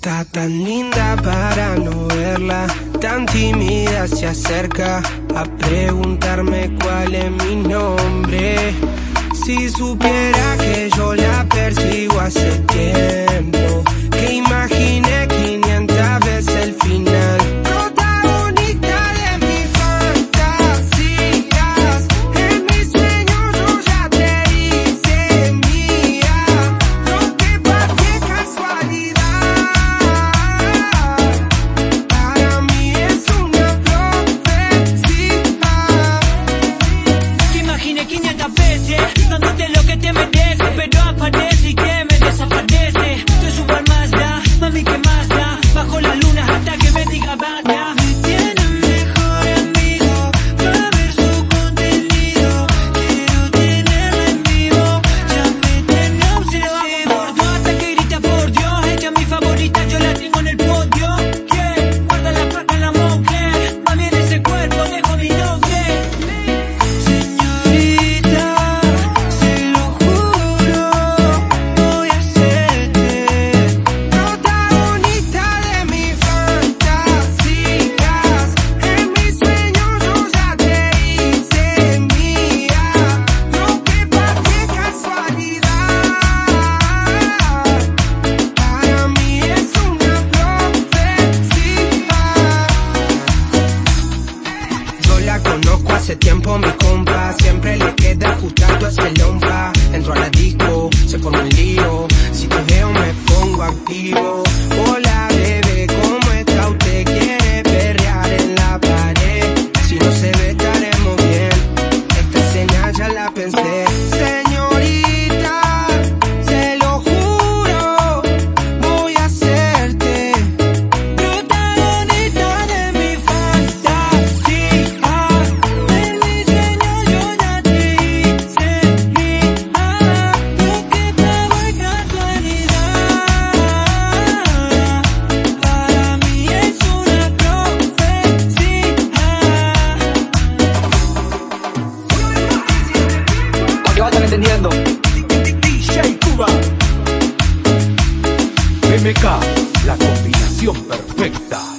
Está tan linda para no verla, tan tímida se acerca a preguntarme cuál es mi nombre. Si supiera que yo la persigo hace tiempo. muñequinha da vez. hace tiempo mi compa. Siempre le queda ajustado a ese lompa Entro a la disco, se forma un lío. Si te veo me pongo activo. Hola, La combinación perfecta.